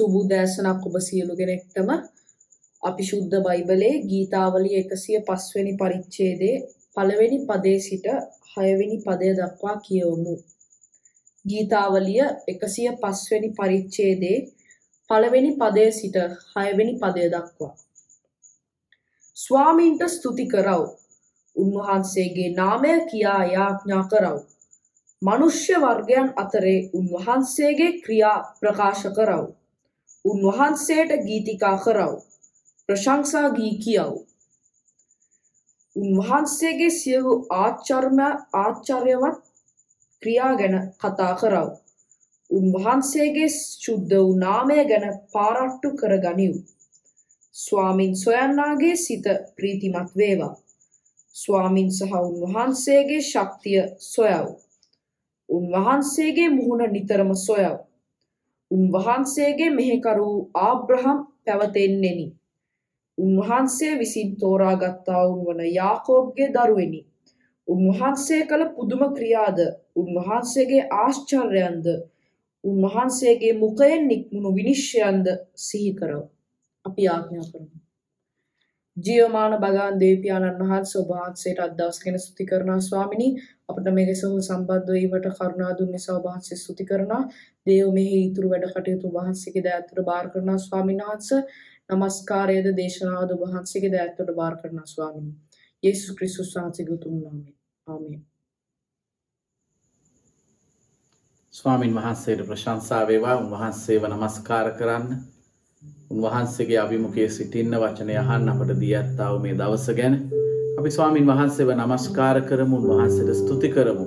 සුබු දෑසනක් ඔබ සියලු දෙනෙක්ටම අපි ශුද්ධ බයිබලයේ ගීතාවලිය එකසිය පස්වැනි පරිච්ඡේදයේ පළවෙනි පදේ සිට හයවෙනි පදය දක්වා කියවමු. ගීතාවලිය එකසිය පස්වැනි පරිච්ඡේදයේ පළවෙනි පදය සිට හයවෙනි පදය දක්වා. ස්වාමීන්ට ස්තුති කරව. උන්වහන්සේගේ නාමය කියා යාඥා කරව. මනුෂ්‍ය වර්ගයන් අතරේ උන්වහන්සේගේ ක්‍රියා ප්‍රකාශ කරව. උන්වහන්සේට ගීතිකා කරව. ප්‍රශංසා ගී කියව්. උන්වහන්සේගේ සියලු ආචර්ම ආචර්යවත් ක්‍රියා ගැන කතා කරව. උන්වහන්සේගේ ශුද්ධ වූ නාමය ගැන පාරට්ටු කර ගනිව්. ස්වාමින් සොයන්නාගේ සිත ප්‍රීතිමත් වේවා. ස්වාමින් සහ උන්වහන්සේගේ ශක්තිය සොයව්. උන්වහන්සේගේ මුහුණ නිතරම සොයව්. උන්වහන්සේගේ මෙහෙකරු ආබ්‍රහම් පැවතෙන්නෙනි. උන්වහන්සේ විසින් තෝරාගත්තා වුන් වන යාකෝබ්ගේ දරුවෙනි. උන්වහන්සේ කළ පුදුම ක්‍රියාද උන්වහන්සේගේ ආශ්චර්යන්ද උන්වහන්සේගේ මුකයෙන් නික්මුණු විනිශ්්‍යයන්ද සිහි කරව. අපි ආඥා කරමු. ජීවමාන භගවන් දේවපාණන් වහන්ස ඔබහන්සේට අදදවසගෙන ස්තුති කරනා ස්වාමිනී. අපට මේක සහු සම්බන්ධවීමට කරුණා දුන්න සවහන්සේ ස්තුති කරනා දේව මෙහි ඉතුරු වැඩ කටයුතු වහන්සේගේ දෑත්තුර බාර කරනා ස්වාමින් වහන්ස. නමස්කාරයද දේශනාවද වහන්සේගේ දෑත්තුට බාර කරනා ස්වාමිනී. යේසු ක්‍රිස්තුස් වහන්සේගේ උතුම් නාමයෙන්. ආමේන්. ස්වාමින් වහන්සේට ප්‍රශංසා වේවා. උන්වහන්සේව නමස්කාර කරන්න. උන්වහන්සේගේ අභිමුඛයේ සිටින්න වචනය අහන්න අපට දී ඇත්තාව මේ දවස ගැන. අපි ස්වාමින් වහන්සේව නමස්කාර කරමු උන්වහන්සේට ස්තුති කරමු.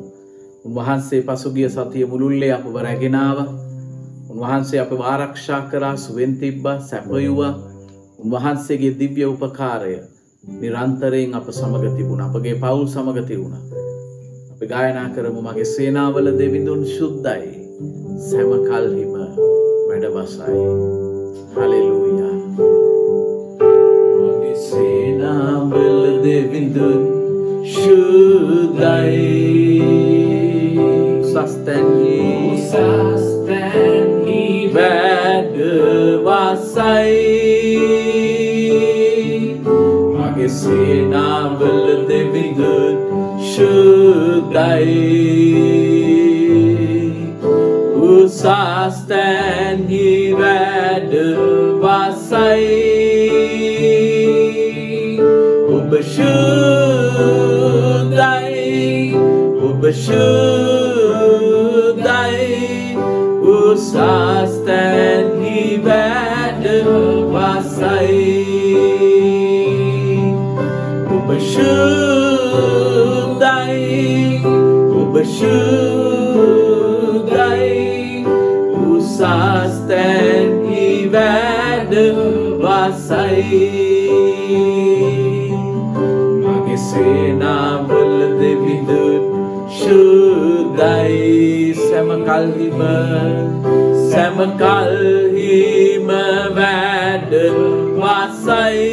උන්වහන්සේ පසුගිය සතිය මුළුල්ලේ අපව රැගෙනාව. උන්වහන්සේ අප ආරක්ෂා කරා සුවෙන් තිබ්බා සැපයුවා. උන්වහන්සේගේ දිව්‍ය උපකාරය නිරන්තරයෙන් අප සමග තිබුණ අපගේ පවුල් සමග තිරුණ අපි ගායනා කරමු මගේ සේනාවල දෙවිඳුන් ශුද්ධයි සැම Hallelujah. Should I sustain he sustain he better was I Magisena will living good should I sustain say Ubashudai Ubashudai Usastan he bad wasai Ubashudai Ubashudai සේනාවල දෙවිඳුන් ශුද්ධයි. සැමකල්හිම සැමකල්හිම වැඩ වසයි.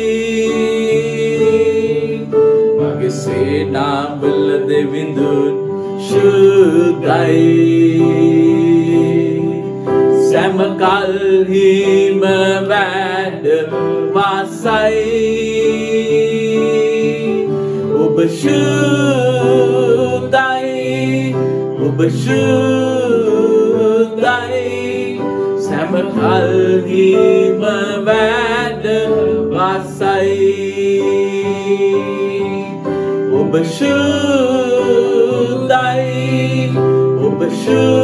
මගේ සේනාවල දෙවිඳුන් ශුද්ධයි. සැමකල්හිම වැඩ වසයි. Ubashundai, Ubashundai, Samakalhi Mavad Vasai, Ubashundai, Ubashundai,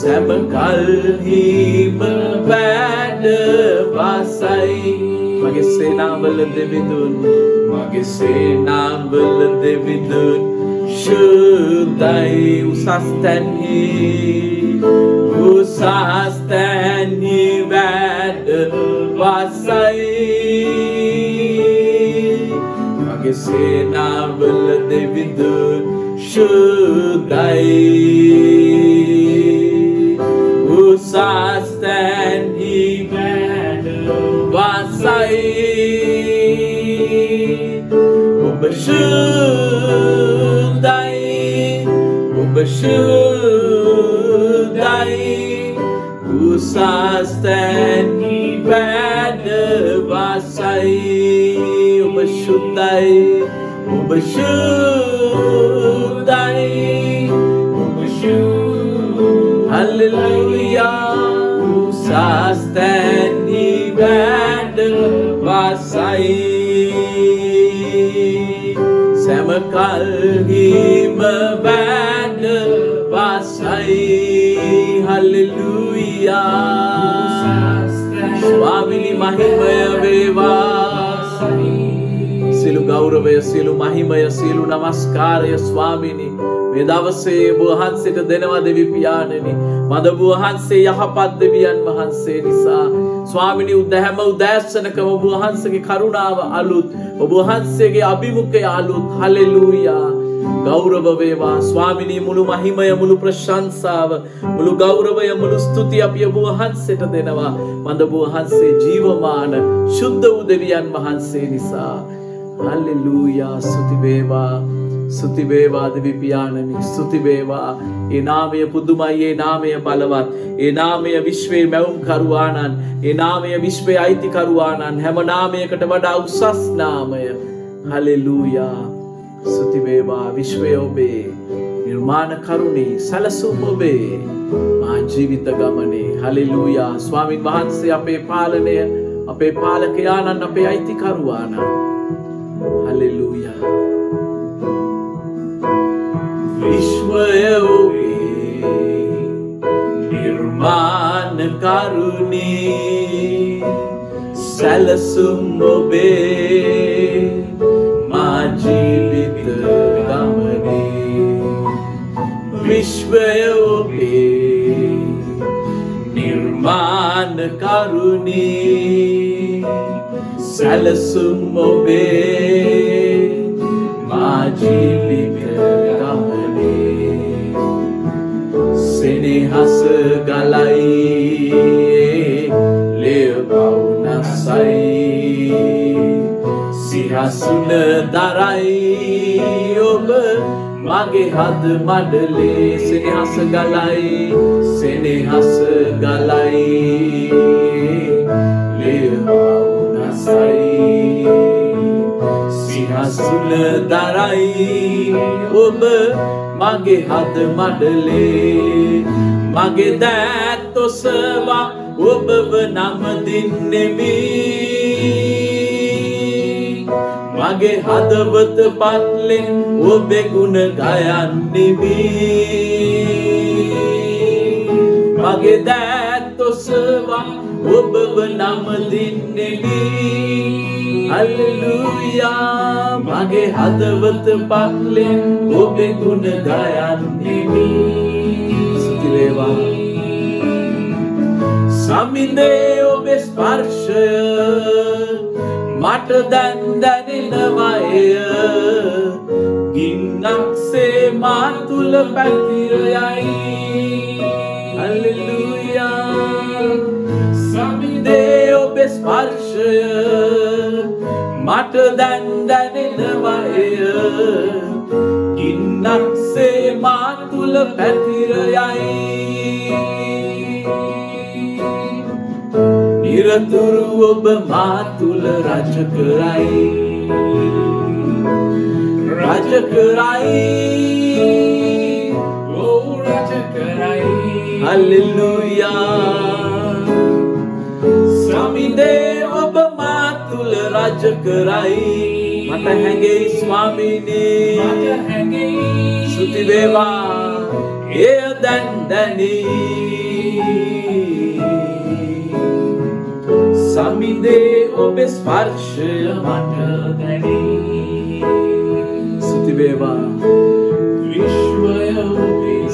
Samakalhi Mavad Vasai. මගේ සේනාවල දෙවිඳුන් මගේ සේනාවල දෙවිඳුන් ශුද්ධයි උසස්තැන්හි උසස්තැන්හි වැඩ වසයි. මගේ සේනාවල දෙවිඳුන් ශුද්ධයි. ඔබ ශුද්ධයි ඔබ ශුද්ධයි උසස්තැන්හි වැඩ වසයි ඔබ ශුද්ධයි සැමකල්හිම වැඩ වසයි. හල්ලුයා ස්වාමිනි මහිමය වේවා. සිලු ගෞරවය සිලු මහිමය සිලු නමස්කාරය ස්වාමිනි. මේ දවසේ වහන්සේට දෙනවා දෙවි පියාණනි. මද වහන්සේ යහපත් දෙවියන් වහන්සේ නිසා. ස්වාමිනි උදැහැම උදෑස්සනකම ඔබ වහන්සේගේ කරුණාව අලුත් ඔබ වහන්සේගේ අභිමුඛය අලුත්. හලෙලූයා. ගෞරව වේවා. ස්වාමිනී මුළු මහිමය මුළු ප්‍රශංසාව මුළු ගෞරවය මුළු ස්තුතිය අපි ඔබ වහන්සේට දෙනවා. මන්ද ඔබ වහන්සේ ජීවමාන ශුද්ධ වූ දෙවියන් වහන්සේ නිසා. හල්ලෙලූයා ස්තුති වේවා ස්තුති වේවා දෙවි පියාණනි ස්තුති වේවා ඒ නාමය පුදුමයි ඒ නාමය බලවත්. ඒ නාමය විශ්වයේ මැවුම් කරුවානන් ඒ නාමය විශ්වයේ අයිතිකරුවානන් හැම නාමයකට වඩා උසස් නාමය. හලෙලූයා. ස්තුති වේවා විශ්වය ඔබේ. නිර්මාණ කරුණේ සැලසුම් ඔබේ. මා ජීවිත ගමනේ. හලෙලූයා. ස්වාමින් වහන්සේ අපේ පාලනය අපේ පාලකයාණන් අපේ අයිතිකරුවානන් හලෙලූයා. විශ්වය ඔබේ නිර්මාණ කරුණේ සැලසුම් ඔබේ මා ජීවිත ගමනේ. විශ්වය ඔබේ නිර්මාණ කරුණේ සැලසුම් ඔබේ මා සෙනෙහස ගලයි. ලෙවවුනසයි සිහසුන දරයි. ඔබ මගේ හද මඩලේ සෙනෙහස ගලයි. සෙනෙහස ගලයි. ලෙවවුනසයි සිහසුන දරයි. ඔබ මගේ හද මඩලේ. මගේ දෑත් ඔසවා ඔබව නමදින්නෙමි මගේ හදවත පත්ලෙන් ඔබෙ ගුණ ගයන්නෙමි. මගේ දෑත් ඔසවා ඔබව නමදින්නෙමි. හල්ලුයා. මගේ හදවත පක්ලෙන් ඔබෙ ගුණ ගයන්නෙමි. ස්තුතිවේවා සමින්දේ ඔබේ ස්පර්ශය. මට දැන් දැනෙනවය. ගින්නක්සේ මා තුළ පැතිරයයි. හල්ලුයා ස්පර්ශය මට දැන් දැනෙනවය. ගින්නක්සේ මා තුළ පැතිරයයි. නිරතුරු ඔබ මා තුළ රජ කරයි. රජ කරයි. හල්ලෙලුයා සමිදේ ඔබ මා තුළ රජ කරයි. මට හැඟෙයි ස්වාමිනේ. සුතිවේවා. එය දැන් දැනී. සමිදේ ඔබේ ස්පර්ශය මට දැනී. සුතිවේවා.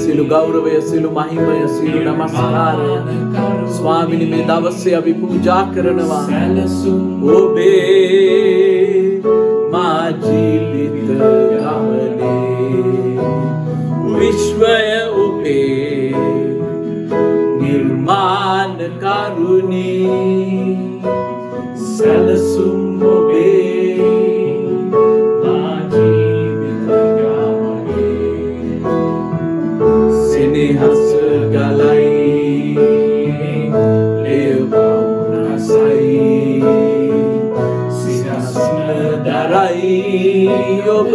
සිලු ගෞරවය සිලු මහිමය සිලු නමස්කාරය. ස්වාමිනි මේ දවස්සේ අපි පූජා කරනවා ඔබේ මා ජීවිත ඔබ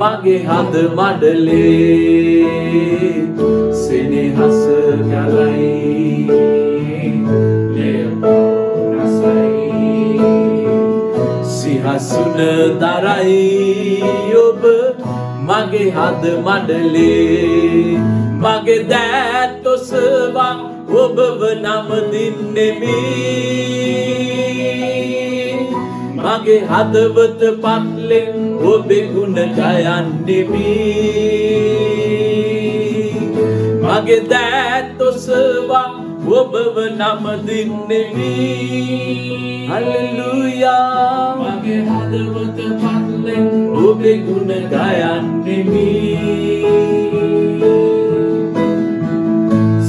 මගේ හද මඩලේ. සෙනෙහස ගැලයි සිහසුන දරයි ඔබ මගේ හද මඩලේ. මගේ දෑත්තොසවා ඔබව නමදින්නෙමි මගේ හදවත පත්ලෙන් ඔබේ ගුණ ගයන්නෙමි. මගේ දෑත්තොසවා ඔබව නමදින්නෙමි හල්ලුයා. මගේ හදවත පත්ලෙන් ඔබේ ගුණ ගයන්නෙමි.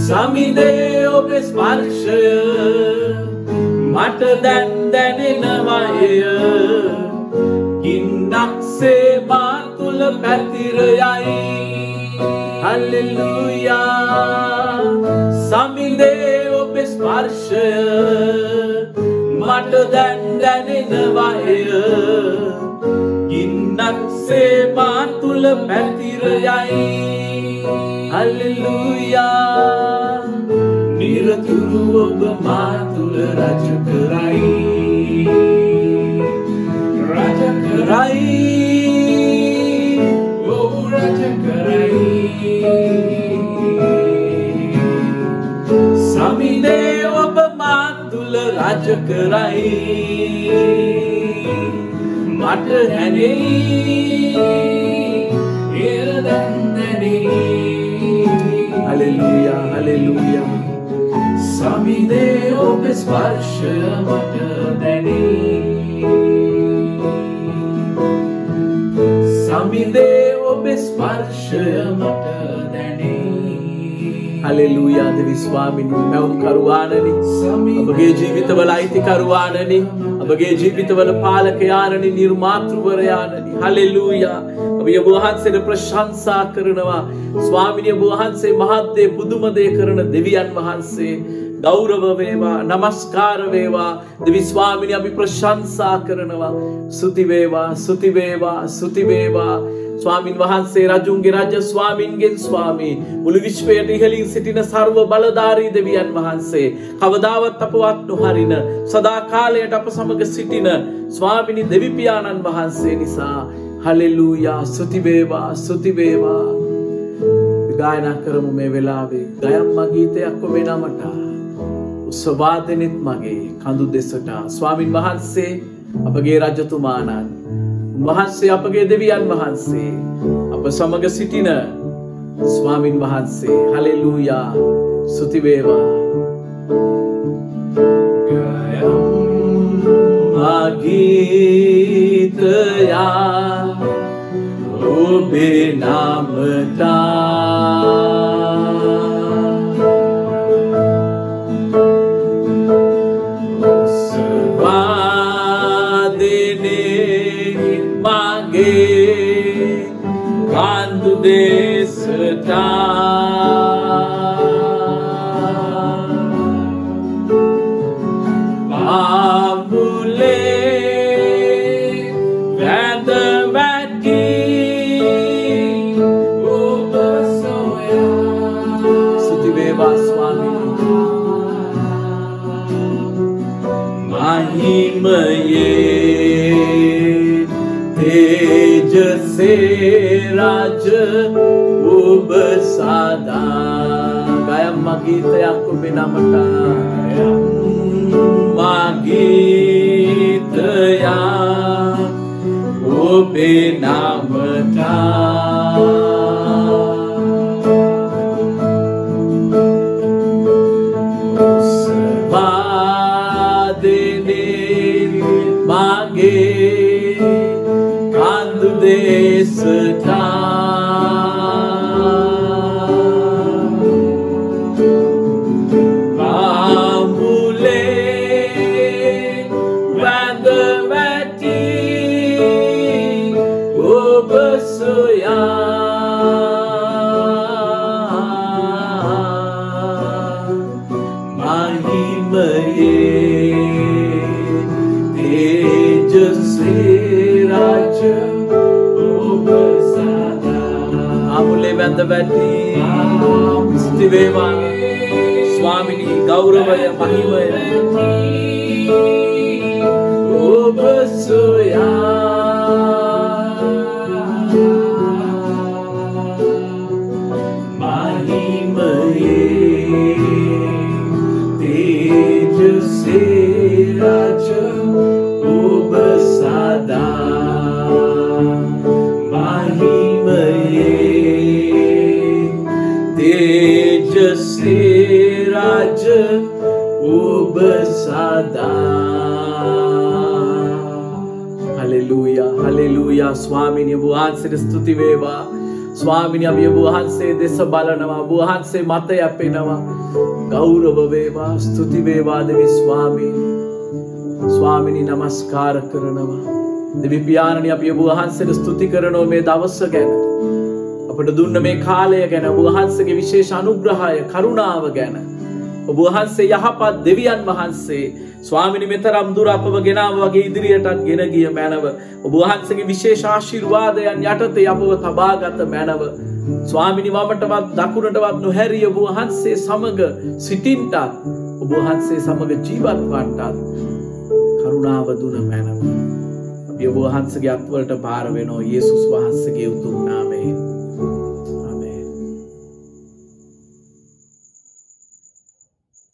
සමිදේ ඔබේ ස්පර්ශය මට දැන් දැනෙනවය ගින්නක්සේ මා තුළ පැතිරයයි හල්ලෙලුයා. සමිදේ ඔබේ ස්පර්ශය. මට දැන් දැනෙනවය ගින්නක්සේ මා තුළ පැතිරයයි හල්ලෙලුයා. නිරතුරු ඔබ මා තුළ රජ කරයි. රජ කරයි. ඔහු රජ කරයි. සමිනේ ඔබ මා තුළ රජ කරයි. මට හැනෙයි එරදැන්දැනේ හලෙලුයා හලෙලුයා සමිදේ ඔබ ස්පර්ශය මට දැනේ සමිදේ ඔබ ස්පර්ශය මට දැනේ හලෙලූයා දෙවි ස්වාමිනි මැවුම් කරුවානනි අපගේ ජීවිතවල අයිතිකරුවානනි අපගේ ජීවිතවල පාලකයානනි නිර්මාතෘවරයානනි හලෙලූයා ඔබ වහන්සේට ප්‍රශංසා කරනවා ස්වාමිනිය වහන්සේ මහත්දේ පුදුමදේ කරන දෙවියන් වහන්සේ ගෞරව වේවා නමස්කාර වේවා. දෙවි ස්වාමිනී අපි ප්‍රශංසා කරනවා. ස්තුති වේවා ස්තුති වේවා ස්තුති වේවා. ස්වාමින් වහන්සේ රජුන්ගේ රජ ස්වාමින්ගෙන් ස්වාමී. මුළු විශ්වයට ඉහළින් සිටින සර්ව බලධාරී දෙවියන් වහන්සේ. කවදාවත් අපවත් නොහරින සදාකාලයට අප සමග සිටින ස්වාමිනි දෙවිපියාණන් වහන්සේ නිසා. හලෙලූයා. ස්තුති වේවා ස්තුති වේවා. ගායනා කරමු මේ වෙලාවේ. ගයම්ම ගීතයක් ඔබේ නමට. උත්සවාදනෙත් මගේ කඳු දෙසට ස්වාමින් වහන්සේ අපගේ රජතුමාණන් වහන්සේ අපගේ දෙවියන් වහන්සේ අප සමග සිටින ස්වාමින් වහන්සේ හලෙලූයා සුතිවේවා. මගීතයා ඔබේ නමතා. දෙසටා පාමුලේ වැඳ වැටි ඔබ සොයා සුතිවේවා ස්වාමිනී මහිමයේ තේජසේ රාජ ඔබ සදා. ගයම් මගීතයක් ඔබේ නමට මගීතයා වේවා ස්වාමිනී ගෞරවය මහිමය. ඔබ සොයා හලෙලූයා ස්වාමිනිය වහන්සේට ස්තුති වේවා. ස්වාමිනිය අපි ඔබ වහන්සේ දෙස බලනවා. ඔබ වහන්සේ මත යැපෙනවා. ගෞරව වේවා ස්තුති වේවා දෙවි ස්වාමීනි. ස්වාමිනී නමස්කාර කරනවා. දෙවි පියාණනි අපි ඔබ වහන්සේට ස්තුති කරනවා මේ දවස ගැන. අපට දුන්න මේ කාලය ගැන ඔබ වහන්සේගේ විශේෂ අනුග්‍රහය කරුණාව ගැන. ඔබ වහන්සේ යහපත් දෙවියන් වහන්සේ ස්වාමිනි මෙතරම් දුර අපව ගෙනාව වගේ ඉදිරියටත් ගෙන ගිය මැනව ඔබ වහන්සේගේ විශේෂ ආශිර්වාදයන් යටතේ අපව තබාගත මැනව ස්වාමිනි වමටවත් දකුණටවත් නොහැරිය ඔබ වහන්සේ සමග සිටින්ටත් ඔබ වහන්සේ සමග ජීවත් වන්නටත් කරුණාව දුන මැනව අපි ඔබ වහන්සේගේ අත්වලට භාර වෙනෝ යේසුස් වහන්සේගේ උතුම්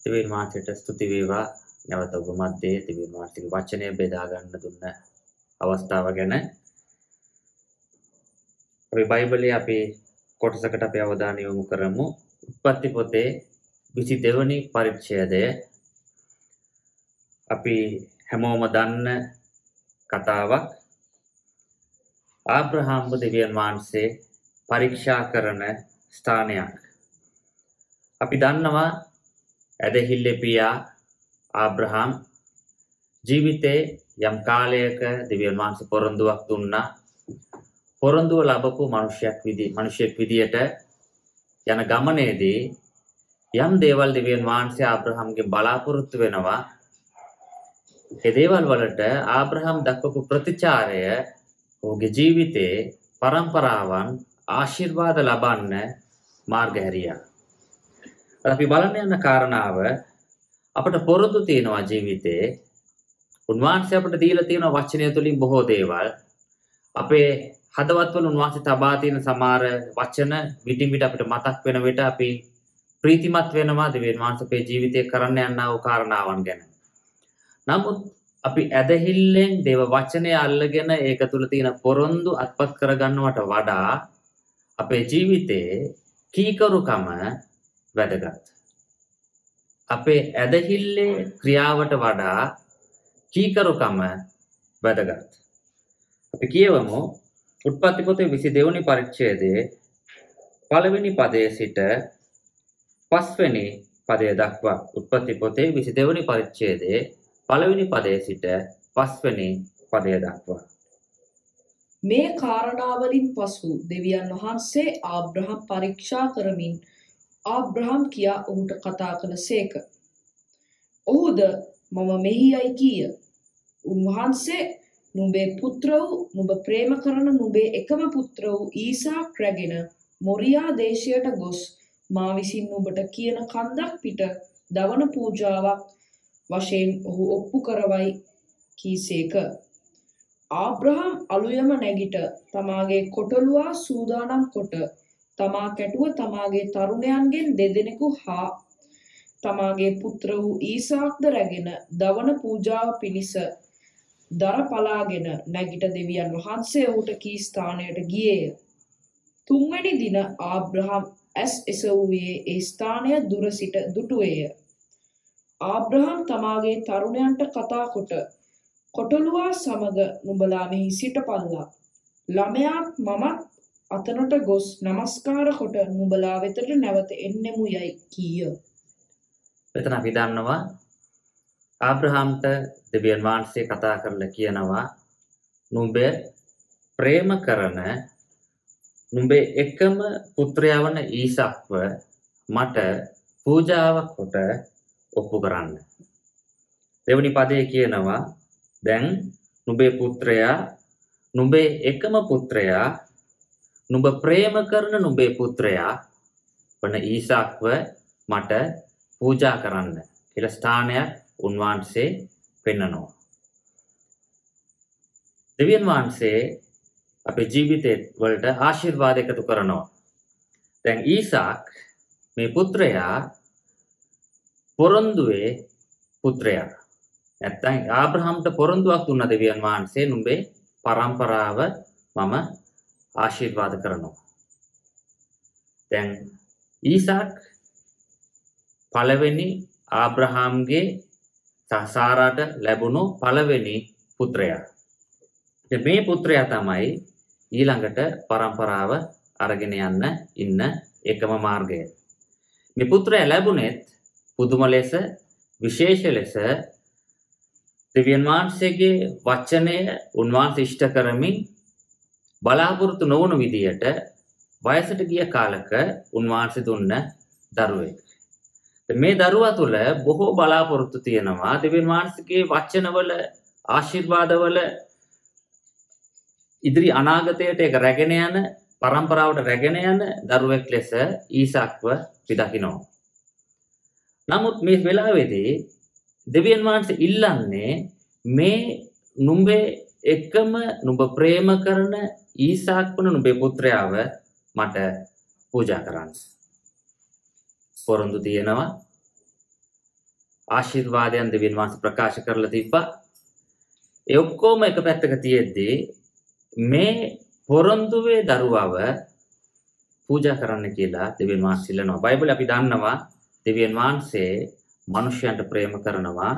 තිබෙන මාසයට ස්තුති වේවා. නැවත ඔබ මැද්දේ තිබෙන මාසික වචනය බෙදා ගන්න දුන්න අවස්ථාව ගැන. අපි බයිබලයේ අපි කොටසකට අපි අවධානය යොමු කරමු. උත්පත්ති පොතේ 22 වෙනි පරිච්ඡේදය. අපි හැමෝම දන්න කතාවක්. ආබ්‍රහාම් දෙවියන් වහන්සේ පරීක්ෂා කරන ස්ථානයක්. අපි දන්නවා ඇදහිල්ලේ පියා ආබ්‍රහාම් ජීවිතේ යම් කාලයක දෙවියන් වහන්සේ පොරොන්දුවක් දුන්නා. පොරොන්දුව ලබපු මිනිසෙක් විදි මිනිසෙක් විදියට යන ගමනේදී යම් දේවල් දෙවියන් වහන්සේ ආබ්‍රහාම්ගේ බලාපොරොත්තු වෙනවා. ඒ දේවල් වලට ආබ්‍රහාම් දක්වපු ප්‍රතිචාරය ඔහුගේ ජීවිතේ પરම්පරාවන් ආශිර්වාද ලබන්න මාර්ග හැරියා. අපි බලන්න යන කාරණාව අපට පොරොන්දු තියෙනවා ජීවිතේ උන්වහන්සේ අපට දීලා තියෙන වචනය තුලින් බොහෝ දේවල් අපේ හදවත්වල උන්වහන්සේ තබා තියෙන සමහර වචන විටින් විට අපිට මතක් වෙන විට අපි ප්‍රීතිමත් වෙනවා දෙවියන් වහන්සේ අපේ ජීවිතේ කරන්න යනා වූ කාරණාවන් ගැන. නමුත් අපි ඇදහිල්ලෙන් දේව වචනය අල්ලගෙන ඒක තුල තියෙන පොරොන්දු අත්පත් කරගන්නවට වඩා අපේ ජීවිතේ කීකරුකම වැදගත්. අපේ ඇදහිල්ලේ ක්‍රියාවට වඩා කීකරුකම වැදගත්. අපි කියවමු උත්පත්ති පොතේ 22 වෙනි පරිච්ඡේදයේ පළවෙනි පදයේ සිට පස්වෙනි පදය දක්වා උත්පත්ති පොතේ 22 වෙනි පරිච්ඡේදයේ පළවෙනි පදයේ සිට පස්වෙනි පදය දක්වා මේ කාරණාවලින් පසු දෙවියන් වහන්සේ ආබ්‍රහම් පරීක්ෂා කරමින් ආබ්‍රහම් කියා ඔහුට කතා කළ සේක. ඔහුද මම මෙහි යයි කීය. උන්වහන්සේ නුඹේ පුත්‍ර වූ නුඹ ප්‍රේම කරන නුඹේ එකම පුත්‍ර වූ ඊසාක් රැගෙන මොරියා දේශයට ගොස් මා විසින් නුඹට කියන කන්දක් පිට දවන පූජාවක් වශයෙන් ඔහු ඔප්පු කරවයි කීසේක. ආබ්‍රහම් අලුයම නැගිට තමාගේ කොටලුවා සූදානම් කොට තමා කැටුව තමාගේ තරුණයන්ගෙන් දෙදෙනෙකු හා තමාගේ පුත්‍ර වූ ඊසාක්ද රැගෙන දවන පූජාව පිණිස දර පලාගෙන නැගිට දෙවියන් වහන්සේ ඔහුට කී ස්ථානයට ගියේය. තුන්වැනි දින ආබ්‍රහම් ඇස් එසවූයේ ඒ ස්ථානය දුර සිට දුටුවේය. ආබ්‍රහම් තමාගේ තරුණයන්ට කතා කොට කොටලුවා සමග නුඹලා මෙහි සිටපල්ලා. ළමයාත් මමත් අතනට ගොස් නමස්කාර කොට නුඹලා වෙතට නැවත එන්නෙමු යයි කීය. මෙතන අපි දන්නවා ආබ්‍රහම්ට දෙවියන් වහන්සේ කතා කරලා කියනවා නුඹ ප්‍රේම කරන නුඹේ එකම පුත්‍රයා වන ඊසක්ව මට පූජාවක් කොට ඔප්පු කරන්න. දෙවනි පදයේ කියනවා දැන් නුඹේ පුත්‍රයා නුඹේ එකම පුත්‍රයා නුඹ ප්‍රේම කරන නුඹේ පුත්‍රයා වන ඊසාක්ව මට පූජා කරන්න කියලා ස්ථානයක් උන්වහන්සේ පෙන්නනවා. දෙවියන් වහන්සේ අපේ ජීවිතේ වලට ආශිර්වාද එකතු කරනවා. දැන් ඊසාක් මේ පුත්‍රයා පොරොන්දුවේ පුත්‍රයා. නැත්තම් ආබ්‍රහම්ට පොරොන්දුවක් දුන්න දෙවියන් වහන්සේ නුඹේ පරම්පරාව මම ආශිර්වාද කරනවා. දැන් ඊසාක් පළවෙනි ආබ්‍රහාම්ගේ සහ සාරාට ලැබුණු පළවෙනි පුත්‍රයා. ඉතින් මේ පුත්‍රයා තමයි ඊළඟට පරම්පරාව අරගෙන යන්න ඉන්න එකම මාර්ගය. මේ පුත්‍රයා ලැබුණෙත් පුදුම ලෙස විශේෂ ලෙස දෙවියන් වහන්සේගේ වචනය උන්වහන්සේ ඉෂ්ට කරමින් බලාපොරොත්තු නොවුණු විදියට වයසට ගිය කාලක උන්වහන්සේ දුන්න දරුවෙක්. මේ දරුවා තුළ බොහෝ බලාපොරොත්තු තියෙනවා දෙවියන් වහන්සේගේ වචනවල ආශිර්වාදවල ඉදිරි අනාගතයට ඒක රැගෙන යන පරම්පරාවට රැගෙන යන දරුවෙක් ලෙස ඊසාක්ව පිදකිනවා. නමුත් මේ වෙලාවේදී දෙවියන් වහන්සේ ඉල්ලන්නේ මේ නුඹේ එකම නුඹ ප්‍රේම කරන ඊසාක් වන නුඹේ පුත්‍රයාව මට පූජා කරන්න. පොරොන්දු තියෙනවා ආශිර්වාදයන් දෙවියන් වහන්සේ ප්‍රකාශ කරලා තිබ්බා. ඒ ඔක්කොම එක පැත්තක තියෙද්දී මේ පොරොන්දුවේ දරුවව පූජා කරන්න කියලා දෙවියන් වහන්සේ ඉල්ලනවා. බයිබලේ අපි දන්නවා දෙවියන් වහන්සේ මිනිසයන්ට ප්‍රේම කරනවා.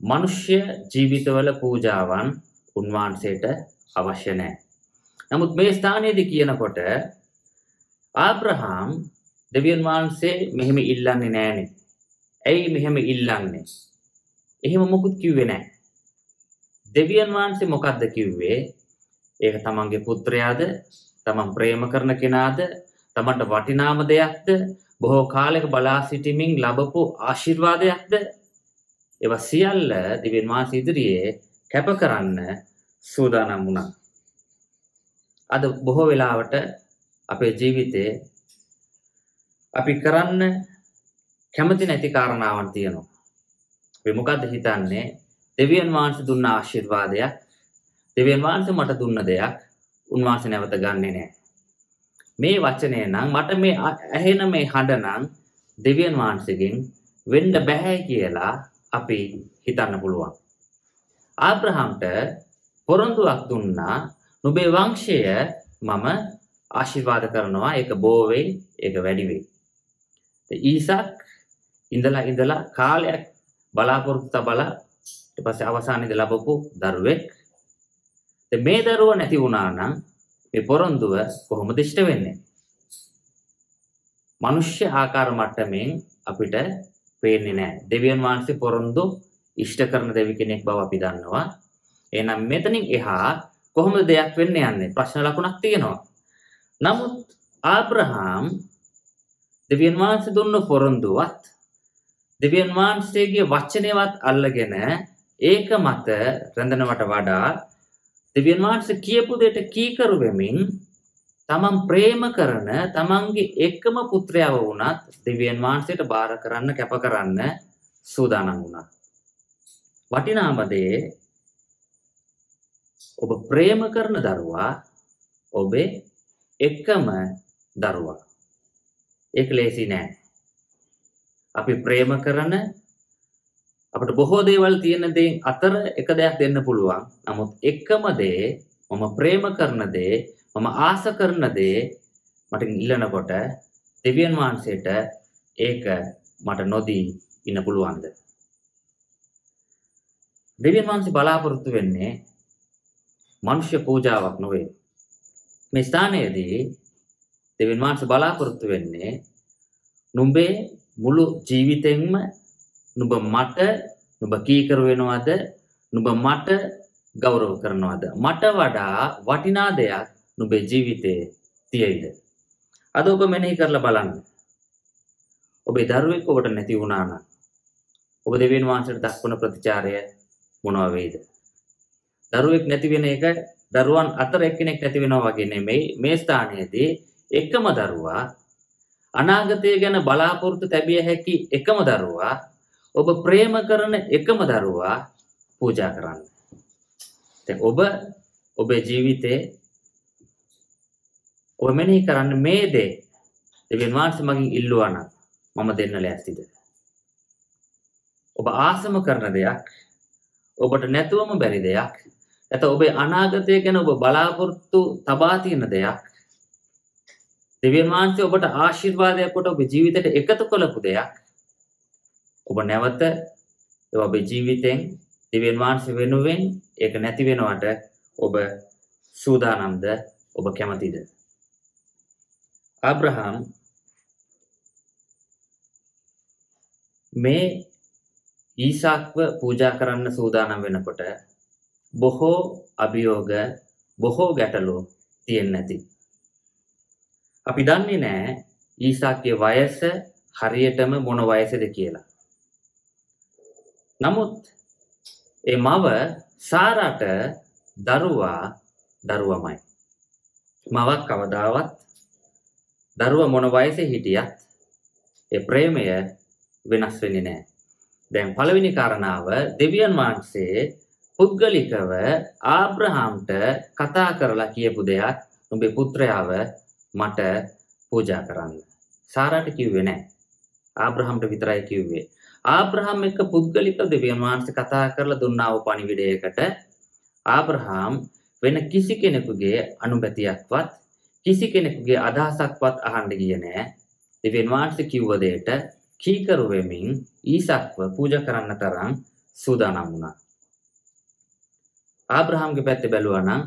මිනිස්ය ජීවිතවල පූජාවන් උන්වහන්සේට අවශ්‍ය නැහැ. නමුත් මේ ස්ථානයේදී කියනකොට ආබ්‍රහාම් දෙවියන් වහන්සේ මෙහෙම ඉල්ලන්නේ නැහනේ. ඇයි මෙහෙම ඉල්ලන්නේ? එහෙම මොකුත් කිව්වේ නැහැ. දෙවියන් වහන්සේ මොකද්ද කිව්වේ? ඒක තමන්ගේ පුත්‍රයාද, තමන් ප්‍රේම කරන කෙනාද, තමන්ට වටිනාම දෙයක්ද, බොහෝ කාලයක බලා සිටීමෙන් ලැබපු ආශිර්වාදයක්ද? ඒවා සියල්ල දෙවියන් වහන්සේ ඉදිරියේ කැප කරන්න සූදානම් වුණා. අද බොහෝ වෙලාවට අපේ ජීවිතේ අපි කරන්න කැමති නැති කාරණාවන් තියෙනවා. අපි මොකද්ද හිතන්නේ? දෙවියන් වහන්සේ දුන්න ආශිර්වාදයක්, දෙවියන් වහන්සේ මට දුන්න දෙයක් උන්වහන්සේ නැවත ගන්නෙ නෑ. මේ වචනය නම් මට මේ ඇහෙන මේ හඬ නම් දෙවියන් වහන්සේගෙන් වෙන්න බෑ කියලා අපි හිතන්න පුළුවන්. ආබ්‍රහම්ට පොරොන්දුවක් දුන්නා නුඹේ වංශය මම ආශිර්වාද කරනවා ඒක බෝ වෙයි ඒක වැඩි වෙයි. ඊසක් ඉඳලා ඉඳලා කාලයක් බලාපොරොත්තු තබලා ඊට පස්සේ අවසානයේදී ලැබපු දරුවෙක්. මේ දරුව නැති වුණා නම් මේ පොරොන්දුව කොහොමද ඉෂ්ට වෙන්නේ? මනුෂ්‍ය ආකාර මට්ටමින් අපිට පේන්නේ නැහැ. දෙවියන් වහන්සේ පොරොන්දු ඉෂ්ට කරන දෙවි කෙනෙක් බව අපි දන්නවා. එහෙනම් මෙතනින් එහා කොහොමද දෙයක් වෙන්න යන්නේ? ප්‍රශ්න ලකුණක් තියෙනවා. නමුත් ආබ්‍රහාම් දෙවියන් වහන්සේ දුන්න පොරොන්දුවත් දෙවියන් වහන්සේගේ වචනයවත් අල්ලගෙන ඒක මත රැඳෙනවට වඩා දෙවියන් වහන්සේ කියපු දෙයට කීකරු වෙමින් තමන් ප්‍රේම කරන තමන්ගේ එකම පුත්‍රයව වුණත් දෙවියන් වහන්සේට බාර කරන්න කැප කරන්න සූදානම් වුණා. වටිනාම දේ ඔබ ප්‍රේම කරන දරුවා ඔබේ එකම දරුවා. ඒක ලේසි නෑ. අපි ප්‍රේම කරන අපට බොහෝ දේවල් තියෙන දේ අතර එක දෙයක් දෙන්න පුළුවන්. නමුත් එකම දේ මම ප්‍රේම කරන දේ මම ආස කරන දේ මට ඉල්ලනකොට දෙවියන් වහන්සේට ඒක මට නොදී ඉන්න පුළුවන්ද? දෙවියන් වහන්සේ බලාපොරොත්තු වෙන්නේ මනුෂ්‍ය පූජාවක් නොවේ. මේ ස්ථානයේදී දෙවියන් වහන්සේ බලාපොරොත්තු වෙන්නේ නුඹේ මුළු ජීවිතෙන්ම නුඹ මට නුඹ කීකරු වෙනවද? නුඹ මට ගෞරව කරනවද? මට වඩා වටිනා දෙයක් නුඹේ ජීවිතේ තියෙයිද? අද ඔබ මෙනෙහි කරලා බලන්න. ඔබේ දරුවෙක් ඔබට නැති වුණා නම් ඔබ දෙවියන් වහන්සේට දක්වන ප්‍රතිචාරය මොනවා වේද දරුවෙක් නැති වෙන එක දරුවන් අතර එක්කෙනෙක් නැති වෙනවා වගේ නෙමෙයි මේ ස්ථානයේදී එකම දරුවා අනාගතය ගැන බලාපොරොත්තු තැබිය හැකි එකම දරුවා ඔබ ප්‍රේම කරන එකම දරුවා පූජා කරන්න. දැන් ඔබ ඔබේ ජීවිතේ ඔබ මෙනෙහි කරන්න මේ දේ දෙවියන් වහන්සේ මගෙන් ඉල්ලුවා නම් මම දෙන්න ලෑස්තිද? ඔබ ආසම කරන දෙයක් ඔබට නැතුවම බැරි දෙයක් නැත්නම් ඔබේ අනාගතය ගැන ඔබ බලාපොරොත්තු තබා තියෙන දෙයක්. දෙවියන් වහන්සේ ඔබට ආශිර්වාදයක් කොට ඔබේ ජීවිතයට එකතු කළපු දෙයක්. ඔබ නැවත ඒ ඔබේ ජීවිතෙන් දෙවියන් වහන්සේ වෙනුවෙන් ඒක නැති වෙනවට ඔබ සූදානම්ද? ඔබ කැමතිද? ආබ්‍රහම් මේ ඊසාක්ව පූජා කරන්න සූදානම් වෙනකොට බොහෝ අභියෝග බොහෝ ගැටලු තියෙන්නේ නැති. අපි දන්නේ නැහැ ඊසාක්ගේ වයස හරියටම මොන වයසද කියලා. නමුත් ඒ මව සාරාට දරුවා දරුවමයි. මවක් කවදාවත් දරුවා මොන වයසේ හිටියත් ඒ ප්‍රේමය වෙනස් වෙන්නේ නැහැ. දැන් පළවෙනි කාරණාව දෙවියන් වහන්සේ පුද්ගලිකව ආබ්‍රහාම්ට කතා කරලා කියපු දෙයක් උඹේ පුත්‍රයාව මට පූජා කරන්න. සාරාට කිව්වේ නැහැ. ආබ්‍රහාම්ට විතරයි කිව්වේ. ආබ්‍රහාම් එක්ක පුද්ගලිකව දෙවියන් වහන්සේ කතා කරලා දුන්නා වූ පණිවිඩයකට ආබ්‍රහාම් වෙන කිසි කෙනෙකුගේ අනුමැතියක්වත් කිසි කෙනෙකුගේ අදහසක්වත් අහන්න ගියේ නෑ. දෙවියන් වහන්සේ කිව්ව දෙයට කීකරු වෙමින් ඊසක්ව පූජා කරන්න තරම් සූදානම් වුණා. ආබ්‍රහාම්ගේ පැත්තේ බැලුවා නම්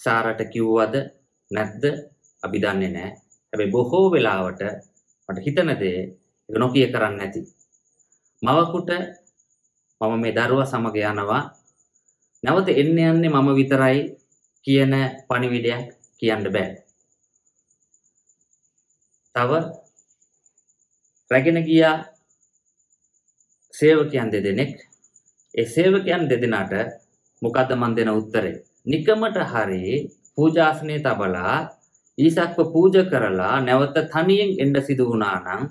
සාරට කිව්වද නැද්ද අපි දන්නේ නැහැ. හැබැයි බොහෝ වෙලාවට මට හිතන දේ ඒක නොකිය කරන්නේ නැති. මවකුට මම මේ දරුවා සමග යනවා නැවත එන්න යන්නේ මම විතරයි කියන පණිවිඩයක් කියන්න බෑ. තව රැගෙන ගියා සේවකයන් දෙදෙනෙක් ඒ සේවකයන් දෙදෙනාට මොකද්ද මන් දෙන උත්තරේ? නිකමට හරි පූජාසනේ තබලා ඊසක්ව පූජා කරලා නැවත තනියෙන් එන්න සිදු වුණා නම්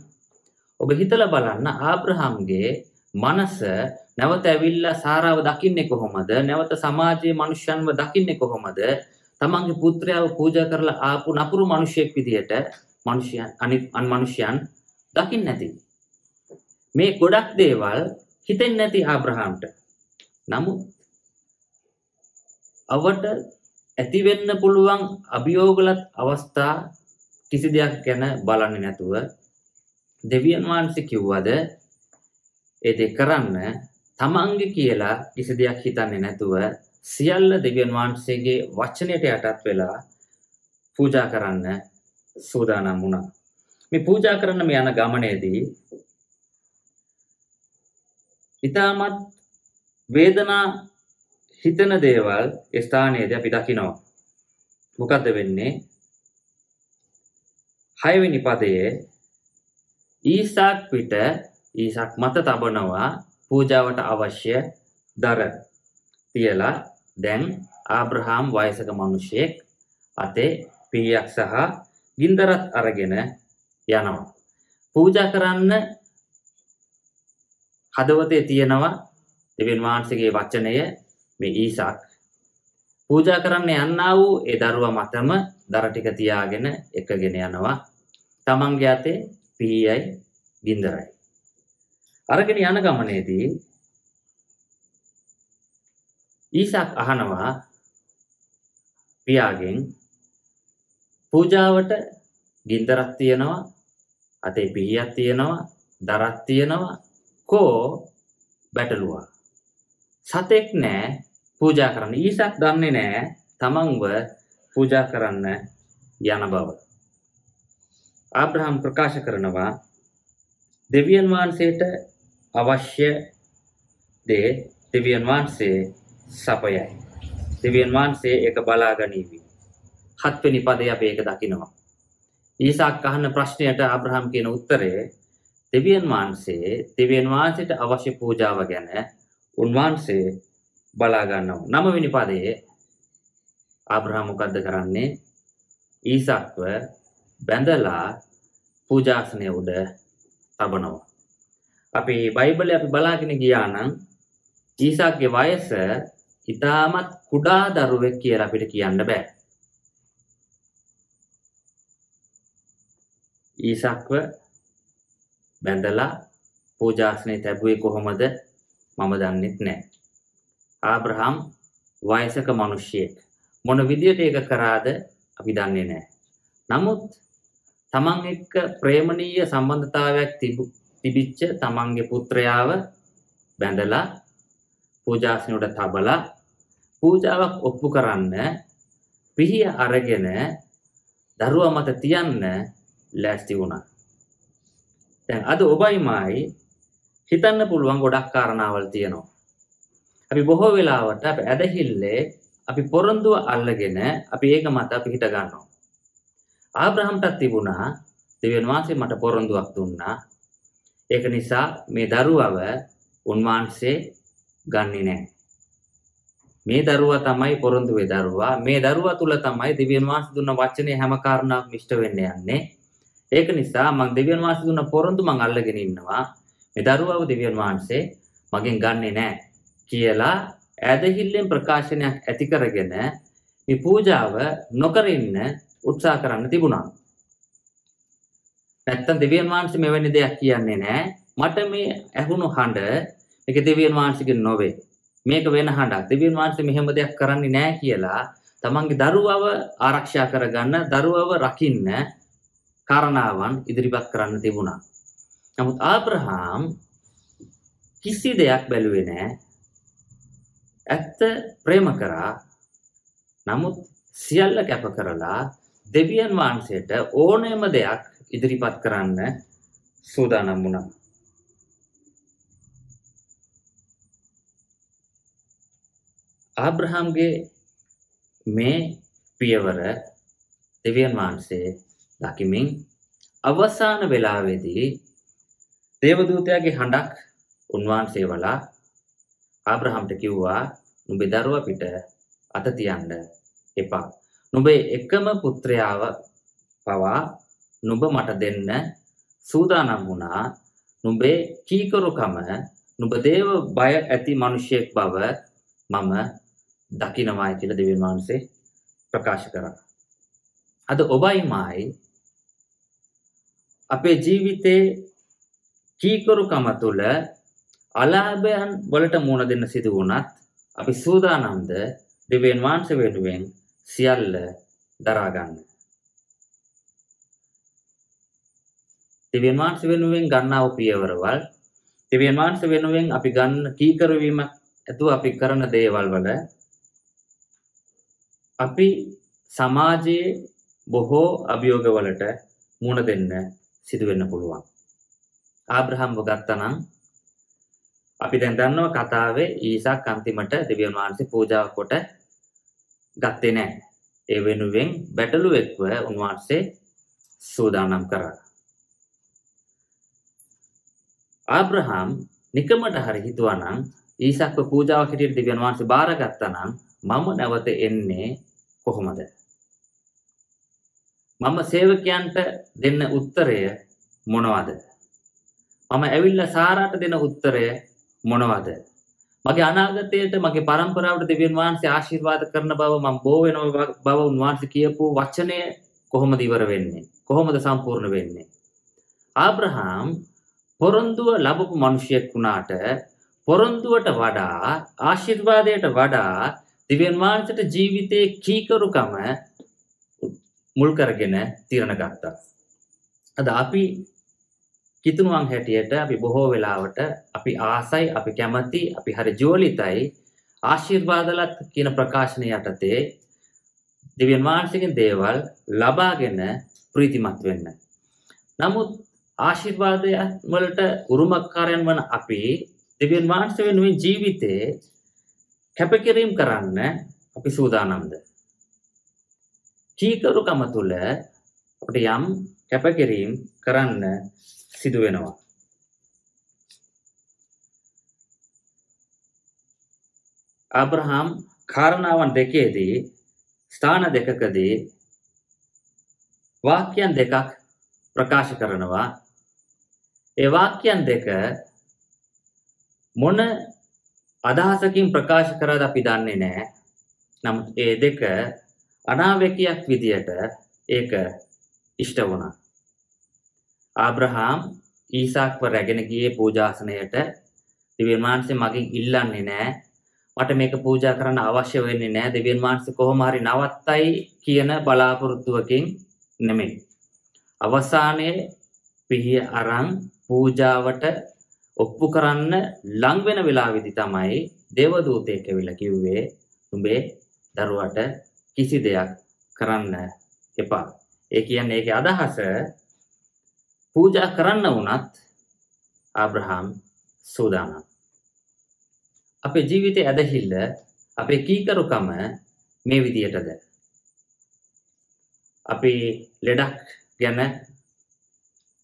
ඔබ හිතලා බලන්න ආබ්‍රහම්ගේ මනස නැවත ඇවිල්ලා සාරාව දකින්නේ කොහොමද? නැවත සමාජයේ මිනිස්යන්ව දකින්නේ කොහොමද? තමන්ගේ පුත්‍රයාව පූජා කරලා ආපු නපුරු මිනිසෙක් විදියට මිනිසයන් අනිත් අන් මිනිසයන් දකින්නේ නැති. මේ ගොඩක් දේවල් හිතෙන්නේ නැති ආබ්‍රහාම්ට. නමුත් අවට ඇති වෙන්න පුළුවන් අභියෝගලත් අවස්ථා කිසි දෙයක් ගැන බලන්නේ නැතුව දෙවියන් වහන්සේ කිව්වද ඒ දෙක කරන්න තමන්ගේ කියලා කිසි දෙයක් හිතන්නේ නැතුව සියල්ල දෙවියන් වහන්සේගේ වචනයට යටත් වෙලා පූජා කරන්න සූදානම් වුණා. මේ පූජා කරන්න මේ යන ගමනේදී ඊටමත් වේදනා හිතන දේවල් ඒ ස්ථානයේදී අපි දකිනවා. මොකද්ද වෙන්නේ? හයවෙනි පදයේ ඊසාක් පිට ඊසාක් මත තබනවා පූජාවට අවශ්‍ය දර තියලා දැන් ආබ්‍රහාම් වයසක මිනිසෙක් අතේ පීයක් සහ ගින්දරත් අරගෙන යනවා. පූජා කරන්න හදවතේ තියෙනවා දෙවියන් වහන්සේගේ වචනය මේ ඊසාක් පූජා කරන්න යන්නා වූ ඒ දරුවා මතම දර ටික තියාගෙන එකගෙන යනවා. තමන්ගේ අතේ පීයයි ගින්දරයි. අරගෙන යන ගමනේදී ඊසාක් අහනවා පියාගෙන් පූජාවට ගින්දරක් තියෙනවා අතේ පිහියක් තියෙනවා දරක් තියෙනවා කෝ බැටළුවා සතෙක් නෑ පූජා කරන්න ඊසක් දන්නේ නෑ තමන්ව පූජා කරන්න යන බව ආබ්‍රහම් ප්‍රකාශ කරනවා දෙවියන් වහන්සේට අවශ්‍ය දේ දෙවියන් වහන්සේ සපයයි. දෙවියන් වහන්සේ ඒක බලා ගනීවි. හත්වෙනි පදේ අපි ඒක දකිනවා. ඊසාක් අහන ප්‍රශ්නයට ආබ්‍රහම් කියන උත්තරය දෙවියන් වහන්සේ දෙවියන් වහන්සේට අවශ්‍ය පූජාව ගැන උන්වහන්සේ බලා ගන්නවා. නවවෙනි පදයේ ආබ්‍රහම් මොකද්ද කරන්නේ? ඊසක්ව බැඳලා පූජාසනය උඩ තබනවා. අපි බයිබලේ අපි බලාගෙන ගියා නම් ඊසාක්ගේ වයස ඉතාමත් කුඩා දරුවෙක් කියලා අපිට කියන්න බෑ. ඊසක්ව බැඳලා පූජාසනයේ තැබුවේ කොහොමද මම දන්නෙත් නෑ. ආබ්‍රහම් වයසක මිනිහෙක්. මොන විදියට ඒක කරාද අපි දන්නේ නෑ. නමුත් තමන් එක්ක ප්‍රේමණීය සම්බන්ධතාවයක් තිබිච්ච තමන්ගේ පුත්‍රයාව බැඳලා පූජාසනයට තබලා පූජාවක් ඔප්පු කරන්න පිහිය අරගෙන දරුවා මත තියන්න ලෑස්ති වුණා. දැන් අද ඔබයි මායි හිතන්න පුළුවන් ගොඩක් කාරණාවල් තියෙනවා. අපි බොහෝ වෙලාවට අප ඇදහිල්ලේ අපි පොරොන්දුව අල්ලගෙන අපි ඒක මත අපි හිට ගන්නවා. ආබ්‍රහම්ටත් තිබුණා දෙවියන් වහන්සේ මට පොරොන්දුවක් දුන්නා. ඒක නිසා මේ දරුවව උන්වහන්සේ ගන්නේ නැහැ. මේ දරුවා තමයි පොරොන්දුවේ දරුවා. මේ දරුවා තුල තමයි දෙවියන් වහන්සේ දුන්න වචනේ හැම කාරණාවක් ඉෂ්ට වෙන්න යන්නේ. ඒක නිසා මම දෙවියන් වහන්සේ දුන්න පොරොන්දු මම අල්ලගෙන ඉන්නවා. මේ දරුවව දෙවියන් වහන්සේ මගෙන් ගන්නෙ නැහැ කියලා ඇදහිල්ලෙන් ප්‍රකාශනයක් ඇති කරගෙන මේ පූජාව නොකර ඉන්න උත්සාහ කරන්න තිබුණා. නැත්තම් දෙවියන් වහන්සේ මෙවැනි දෙයක් කියන්නේ නැහැ. මට මේ ඇහුණු හඬ ඒක දෙවියන් වහන්සේගෙන් නොවේ. මේක වෙන හඬක්. දෙවියන් වහන්සේ මෙහෙම දෙයක් කරන්නේ නැහැ කියලා තමන්ගේ දරුවව ආරක්ෂා කරගන්න, දරුවව රකින්න කාරණාවන් ඉදිරිපත් කරන්න තිබුණා. නමුත් ආබ්‍රහාම් කිසි දෙයක් බැලුවේ නැහැ. ඇත්ත ප්‍රේම කරා. නමුත් සියල්ල කැප කරලා දෙවියන් වහන්සේට ඕනෑම දෙයක් ඉදිරිපත් කරන්න සූදානම් වුණා. ආබ්‍රහම්ගේ මේ පියවර දෙවියන් වහන්සේ දකිමින් අවසාන වෙලාවේදී දේවදූතයාගේ හඬක් උන්වහන්සේ වලා ආබ්‍රහම්ට කිව්වා නුඹේ දරුවා පිට අත තියන්න එපා. නුඹේ එකම පුත්‍රයාව පවා නුඹ මට දෙන්න සූදානම් වුණා. නුඹේ කීකරුකම නුඹ දේව බය ඇති මිනිසෙක් බව මම දකිනවායි කියලා දෙවියන් වහන්සේ ප්‍රකාශ කරා. අද ඔබයි මායි අපේ ජීවිතේ කීකරුකම තුළ අලාභයන් වලට මුණ දෙන්න සිදු වුණත් අපි සූදානම්ද දෙවියන් වහන්සේ වෙනුවෙන් සියල්ල දරා ගන්න. දෙවියන් වහන්සේ වෙනුවෙන් ගන්නා වූ පියවරවල් දෙවියන් වහන්සේ වෙනුවෙන් අපි ගන්න කීකරු වීම ඇතුව අපි කරන දේවල් වල අපි සමාජයේ බොහෝ අභියෝගවලට මුණ දෙන්න සිදු වෙන්න පුළුවන්. ආබ්‍රහම්ව ගත්තනම් අපි දැන් දන්නවා කතාවේ ඊසාක් අන්තිමට දෙවියන් වහන්සේ පූජාව කොට ගත්තේ නැහැ. ඒ වෙනුවෙන් බැටළුවෙක්ව උන්වහන්සේ සූදානම් කරා. ආබ්‍රහම් නිකමට හරි හිතුවා නම් ඊසක්ව පූජාවක් හැටියට දෙවියන් වහන්සේ බාරගත්තා නම් මම නැවත එන්නේ කොහොමද? මම සේවකයන්ට දෙන්න උත්තරය මොනවද? මම ඇවිල්ලා සාරාට දෙන උත්තරය මොනවද? මගේ අනාගතයට මගේ පරම්පරාවට දෙවියන් වහන්සේ ආශිර්වාද කරන බව මම බෝ වෙන බව උන්වහන්සේ කියපු වචනය කොහොමද ඉවර වෙන්නේ? කොහොමද සම්පූර්ණ වෙන්නේ? ආබ්‍රහම් පොරොන්දුව ලැබපු මිනිසෙක් වුණාට පොරොන්දුවට වඩා ආශිර්වාදයට වඩා දිව්‍යන් වහන්සේට ජීවිතයේ කීකරුකම මුල් කරගෙන තීරණ ගත්තා. අද අපි කිතුනුවන් හැටියට අපි බොහෝ වෙලාවට අපි ආසයි අපි කැමති අපි හරි ජෝලිතයි ආශිර්වාදලත් කියන ප්‍රකාශනය යටතේ දෙවියන් වහන්සේගෙන් දේවල් ලබාගෙන ප්‍රීතිමත් වෙන්න. නමුත් ආශිර්වාදය වලට උරුමකාරයන් වන අපි දෙවියන් වහන්සේ වෙනුවෙන් ජීවිතේ කැපකිරීම කරන්න අපි සූදානම්ද? කීකරුකම තුළ අපිට යම් කැපකිරීම කරන්න සිදු වෙනවා. ආබ්‍රහම් කාරණාවන් දෙකේදී ස්ථාන දෙකකදී වාක්‍යයන් දෙකක් ප්‍රකාශ කරනවා. ඒ වාක්‍යයන් දෙක මොන අදහසකින් ප්‍රකාශ කරාද අපි දන්නේ නැහැ. නමුත් ඒ දෙක අනාවැකියක් විදියට ඒක ඉෂ්ට වුණා. ආබ්‍රහාම් ඊසාක්ව රැගෙන ගියේ පූජාසනයට දෙවියන් වහන්සේ මගෙන් ඉල්ලන්නේ නැහැ. මට මේක පූජා කරන්න අවශ්‍ය වෙන්නේ නැහැ. දෙවියන් වහන්සේ කොහොම හරි නවත්තයි කියන බලාපොරොත්තුවකින් නෙමෙයි. අවසානයේ පිහිය අරන් පූජාවට ඔප්පු කරන්න ලං වෙන වෙලාවේදී තමයි දේවදූතයෙක් ඇවිල්ලා කිව්වේ උඹේ දරුවට කිසි දෙයක් කරන්න එපා. ඒ කියන්නේ ඒකේ අදහස පූජා කරන්න වුණත් ආබ්‍රහාම් සූදානම්. අපේ ජීවිතයේ ඇදහිල්ල අපේ කීකරුකම මේ විදියටද අපි ලෙඩක් ගැන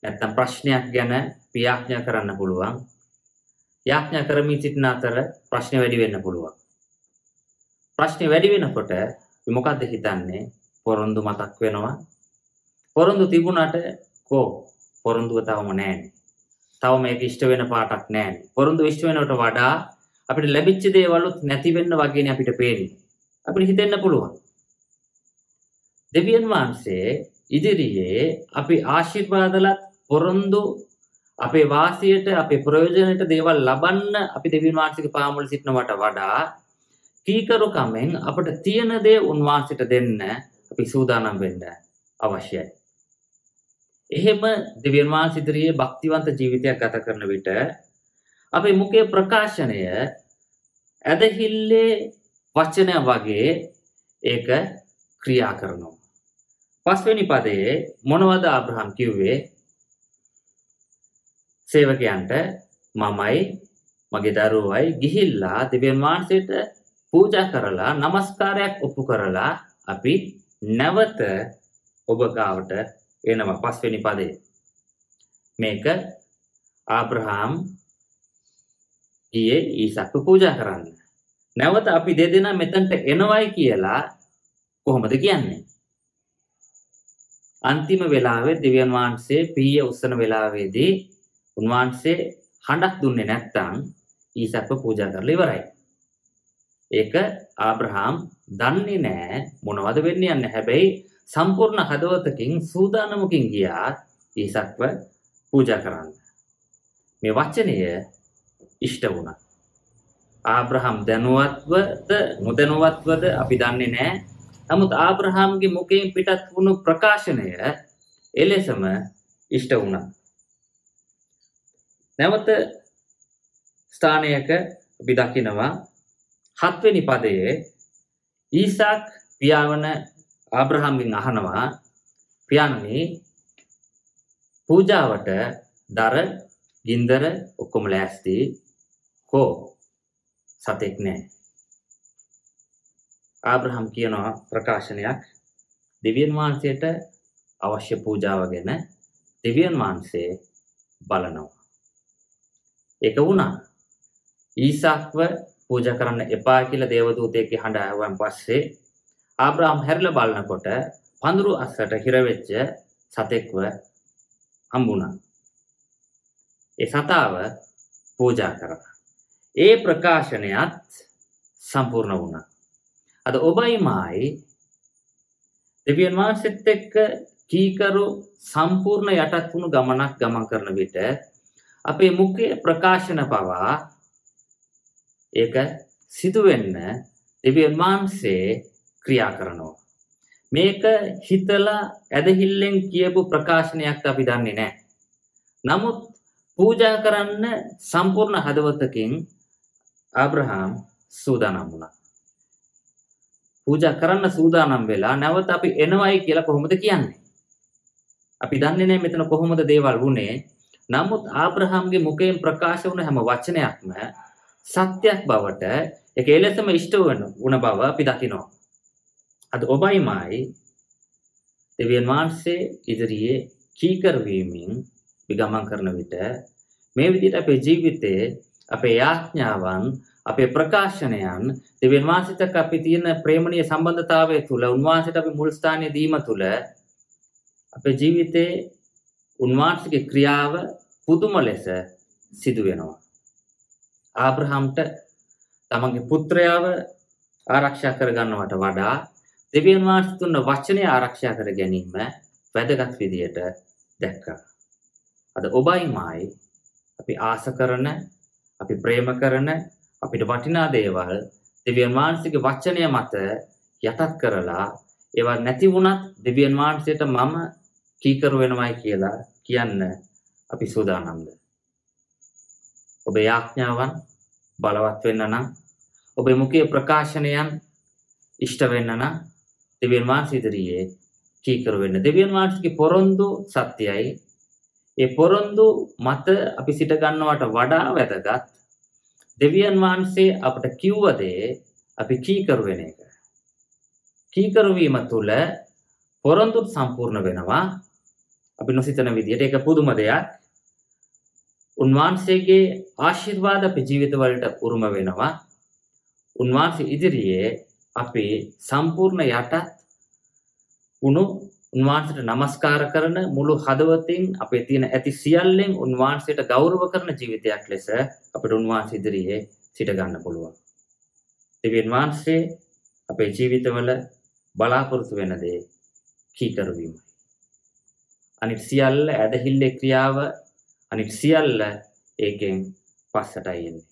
නැත්තම් ප්‍රශ්නයක් ගැන පියාඥා කරන්න පුළුවන්. යාඥා කරමින් සිටින අතර ප්‍රශ්න වැඩි වෙන්න පුළුවන්. ප්‍රශ්න වැඩි වෙනකොට අපි මොකද්ද හිතන්නේ? පොරොන්දු මතක් වෙනවා. පොරොන්දු තිබුණාට කෝ පොරොන්දුව තවම නැහැනේ. තව මේක ඉෂ්ට වෙන පාටක් නැහැනේ. පොරොන්දු ඉෂ්ට වෙනවට වඩා අපිට ලැබිච්ච දේවලුත් නැති වෙන්න වගේනේ අපිට පේන්නේ. අපිට හිතෙන්න පුළුවන්. දෙවියන් වහන්සේ ඉදිරියේ අපි ආශිර්වාදලත් පොරොන්දු අපේ වාසියට අපේ ප්‍රයෝජනයට දේවල් ලබන්න අපි දෙවියන් වහන්සේගේ පාමුල සිටිනවට වඩා කීකරුකමෙන් අපට තියෙන දේ උන්වහන්සේට දෙන්න අපි සූදානම් වෙන්න අවශ්‍යයි. එහෙම දෙවියන් වහන්සේ ඉදිරියේ භක්තිවන්ත ජීවිතයක් ගත කරන විට අපේ මුඛයේ ප්‍රකාශනය ඇදහිල්ලේ වචනය වගේ ඒක ක්‍රියා කරනවා. පස්වෙනි පදයේ මොනවද ආබ්‍රහම් කිව්වේ? සේවකයන්ට මමයි මගේ දරුවයි ගිහිල්ලා දෙවියන් වහන්සේට පූජා කරලා নমස්කාරයක් ඔප්පු කරලා අපි නැවත ඔබ ගාවට එනවා පස්වෙනි පදේ. මේක ආබ්‍රහාම් ගියේ ඊසක්ව පූජා කරන්න. නැවත අපි දෙදෙනා මෙතනට එනවයි කියලා කොහොමද කියන්නේ? අන්තිම වෙලාවේ දෙවියන් වහන්සේ පීය උස්සන වෙලාවේදී උන්වහන්සේ හඬක් දුන්නේ නැත්නම් ඊසක්ව පූජා කරලා ඉවරයි. ඒක ආබ්‍රහාම් දන්නේ නැහැ මොනවද වෙන්නේ යන්නේ. හැබැයි සම්පූර්ණ හදවතකින් සූදානමකින් ගියා ඊසක්ව පූජා කරන්න. මේ වචනය ඉෂ්ට වුණා. ආබ්‍රහම් දැනුවත්වද නොදැනුවත්වද අපි දන්නේ නැහැ. නමුත් ආබ්‍රහාම්ගේ මුඛයෙන් පිටත් වුණු ප්‍රකාශනය එලෙසම ඉෂ්ට වුණා. නැවත ස්ථානයක අපි දකිනවා හත්වෙනි පදයේ ඊසාක් පියාවන ආබ්‍රහාම්ගෙන් අහනවා පියාණනි පූජාවට දර ගින්දර ඔක්කොම ලෑස්ති කෝ සතෙක් නැහැ ආබ්‍රහම් කියනවා ප්‍රකාශනයක් දෙවියන් වහන්සේට අවශ්‍ය පූජාව ගැන දෙවියන් වහන්සේ බලනවා. ඒක වුණා. ඊසාක්ව පූජා කරන්න එපා කියලා දේවදූතයෙක්ගේ හඬ ඇහුවන් පස්සේ ආබ්‍රහම් හැරිලා බලනකොට පඳුරු අස්සට හිර වෙච්ච සතෙක්ව හම්බුණා. ඒ සතාව පූජා කරා. ඒ ප්‍රකාශනයත් සම්පූර්ණ වුණා. අද ඔබයි මායි දෙවියන් වහන්සේත් එක්ක කීකරු සම්පූර්ණ යටත් වුණු ගමනක් ගමන් කරන විට අපේ මුඛයේ ප්‍රකාශන පවා ඒක සිදුවෙන්න දෙවියන් වහන්සේ ක්‍රියා කරනවා. මේක හිතලා ඇදහිල්ලෙන් කියපු ප්‍රකාශනයක් අපි දන්නේ නැහැ. නමුත් පූජා කරන්න සම්පූර්ණ හදවතකින් ආබ්‍රහාම් සූදානම් වුණා. පූජා කරන්න සූදානම් වෙලා නැවත අපි එනවයි කියලා කොහොමද කියන්නේ? අපි දන්නේ නැහැ මෙතන කොහොමද දේවල් වුනේ. නමුත් ආබ්‍රහාම්ගේ මුඛයෙන් ප්‍රකාශ වුණ හැම වචනයක්ම සත්‍යයක් බවට ඒක එලෙසම ඉෂ්ට වන වුණ බව අපි දකිනවා. අද ඔබයි මායි දෙවියන් වහන්සේ ඉදිරියේ කීකර වීමෙන් විගමන් කරන විට මේ විදිහට අපේ ජීවිතයේ අපේ යාඥාවන් අපේ ප්‍රකාශනයන් දෙවන් වහන්සිතක් අපි තියෙන ප්‍රේමණීය සම්බන්ධතාවය තුළ උන්වහන්සේට අපි මුල් ස්ථානය දීම තුළ අපේ ජීවිතේ උන්වහන්සේගේ ක්‍රියාව පුදුම ලෙස සිදු වෙනවා. ආබ්‍රහම්ට තමන්ගේ පුත්‍රයාව ආරක්ෂා කරගන්නවට වඩා දෙවියන් වහන්සේ තුන්න වචනය ආරක්ෂා කර ගැනීම වැදගත් විදියට දැක්කා. අද ඔබයි මයි අපි ආස කරන අපි ප්‍රේම කරන අපිට වටිනා දේවල් දෙවියන් වහන්සේගේ වචනය මත යටත් කරලා ඒවා නැති වුණත් දෙවියන් වහන්සේට මම කීකරු වෙනවයි කියලා කියන්න අපි සූදානම්ද. ඔබේ යාඥාවන් බලවත් වෙන්න නම් ඔබේ මුකේ ප්‍රකාශනයන් ඉෂ්ට වෙන්න නම් දෙවියන් වහන්සේ ඉදිරියේ කීකරු වෙන්න. දෙවියන් වහන්සේගේ පොරොන්දු සත්‍යයි. ඒ පොරොන්දු මත අපි සිට ගන්නවට වඩා වැදගත් දෙවියන් වහන්සේ අපට කිව්ව දේ අපි කීකරු වෙන එක. කීකරු වීම තුළ පොරොන්දුත් සම්පූර්ණ වෙනවා. අපි නොසිතන විදිහට ඒක පුදුම දෙයක්. උන්වහන්සේගේ ආශිර්වාද අපේ ජීවිතවලට උරුම වෙනවා. උන්වහන්සේ ඉදිරියේ අපි සම්පූර්ණ යටත් වුණු උන්වහන්සේට নমස්කාර කරන මුළු හදවතින් අපේ තියෙන ඇති සියල්ලෙන් උන්වහන්සේට ගෞරව කරන ජීවිතයක් ලෙස අපිට උන්වහන්සේ ඉදිරියේ සිට ගන්න පුළුවන්. දෙවියන් වහන්සේ අපේ ජීවිතවල බලාපොරොත්තු වෙන දේ කීකරු වීමයි. අනිත් සියල්ල ඇදහිල්ලේ ක්‍රියාව අනිත් සියල්ල ඒකෙන් පස්සටයි එන්නේ.